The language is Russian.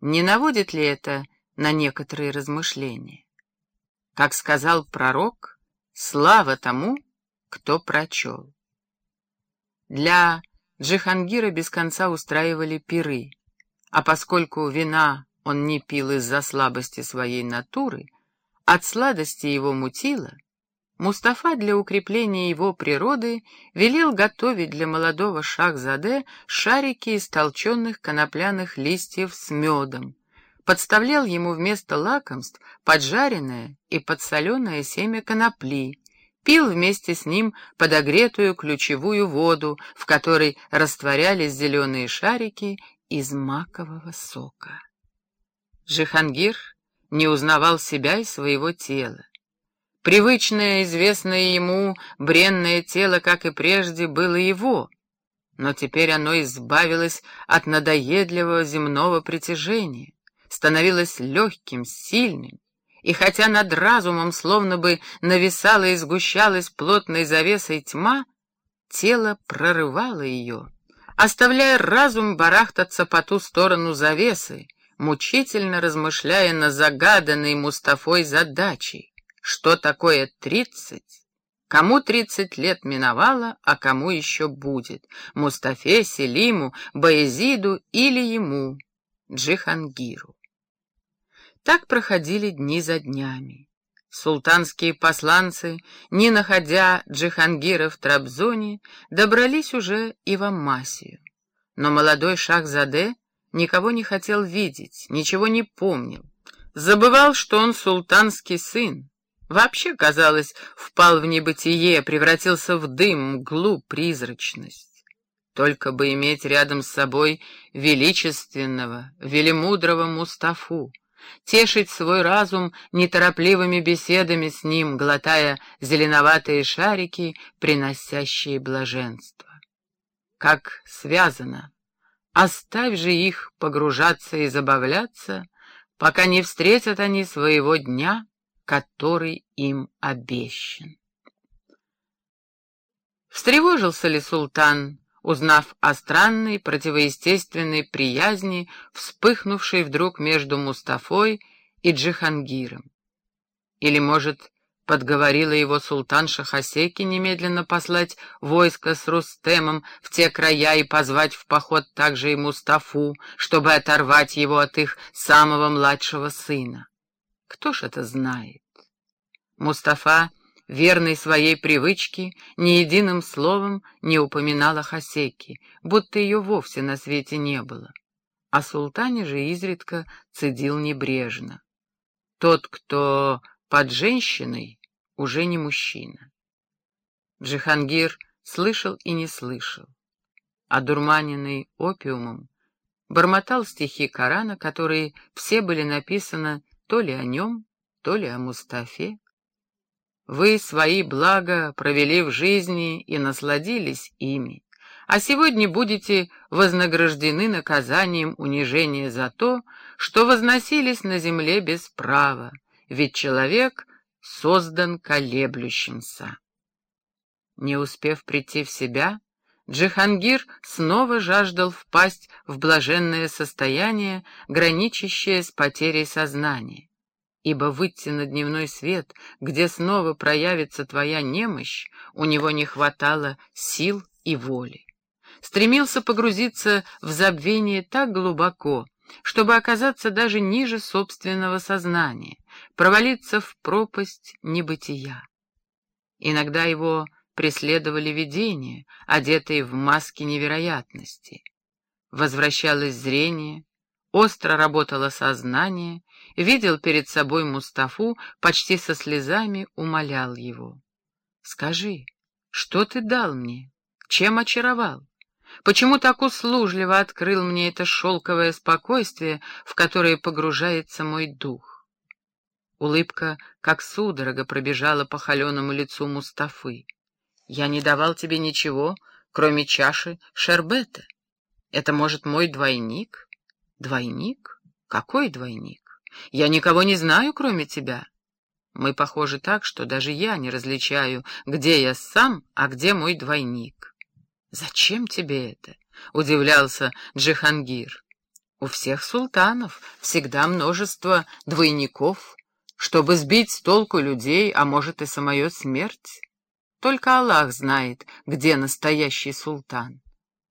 Не наводит ли это на некоторые размышления? Как сказал пророк, слава тому, кто прочел. Для Джихангира без конца устраивали пиры, а поскольку вина он не пил из-за слабости своей натуры, от сладости его мутило, Мустафа для укрепления его природы велел готовить для молодого шахзаде шарики из толченных конопляных листьев с медом, подставлял ему вместо лакомств поджаренное и подсоленное семя конопли, пил вместе с ним подогретую ключевую воду, в которой растворялись зеленые шарики из макового сока. Джихангир не узнавал себя и своего тела. Привычное, известное ему, бренное тело, как и прежде, было его, но теперь оно избавилось от надоедливого земного притяжения, становилось легким, сильным, и хотя над разумом словно бы нависала и сгущалась плотной завесой тьма, тело прорывало ее, оставляя разум барахтаться по ту сторону завесы, мучительно размышляя на загаданной Мустафой задачей. Что такое тридцать? Кому тридцать лет миновало, а кому еще будет? Мустафе, Селиму, Баезиду или ему, Джихангиру? Так проходили дни за днями. Султанские посланцы, не находя Джихангира в Трабзоне, добрались уже и в Аммасию. Но молодой Шахзаде никого не хотел видеть, ничего не помнил. Забывал, что он султанский сын. Вообще, казалось, впал в небытие, превратился в дым, мглу, призрачность. Только бы иметь рядом с собой величественного, велимудрого Мустафу, тешить свой разум неторопливыми беседами с ним, глотая зеленоватые шарики, приносящие блаженство. Как связано, оставь же их погружаться и забавляться, пока не встретят они своего дня, который им обещан. Встревожился ли султан, узнав о странной противоестественной приязни, вспыхнувшей вдруг между Мустафой и Джихангиром. Или, может, подговорила его султан Шахасеки немедленно послать войско с Рустемом в те края и позвать в поход также и Мустафу, чтобы оторвать его от их самого младшего сына. Кто ж это знает? Мустафа верный своей привычке, ни единым словом не упоминала Хасеки, будто ее вовсе на свете не было. А султане же изредка цедил небрежно. Тот, кто под женщиной, уже не мужчина. Джихангир слышал и не слышал. Одурманенный опиумом, бормотал стихи Корана, которые все были написаны то ли о нем, то ли о Мустафе. Вы свои блага провели в жизни и насладились ими, а сегодня будете вознаграждены наказанием унижения за то, что возносились на земле без права, ведь человек создан колеблющимся. Не успев прийти в себя, Джихангир снова жаждал впасть в блаженное состояние, граничащее с потерей сознания ибо выйти на дневной свет, где снова проявится твоя немощь, у него не хватало сил и воли. Стремился погрузиться в забвение так глубоко, чтобы оказаться даже ниже собственного сознания, провалиться в пропасть небытия. Иногда его преследовали видения, одетые в маски невероятности. Возвращалось зрение, остро работало сознание, видел перед собой Мустафу, почти со слезами умолял его. «Скажи, что ты дал мне? Чем очаровал? Почему так услужливо открыл мне это шелковое спокойствие, в которое погружается мой дух?» Улыбка, как судорога, пробежала по холеному лицу Мустафы. «Я не давал тебе ничего, кроме чаши шербета. Это, может, мой двойник?» «Двойник? Какой двойник?» Я никого не знаю, кроме тебя. Мы похожи так, что даже я не различаю, где я сам, а где мой двойник. Зачем тебе это? — удивлялся Джихангир. У всех султанов всегда множество двойников, чтобы сбить с толку людей, а может и самую смерть. Только Аллах знает, где настоящий султан.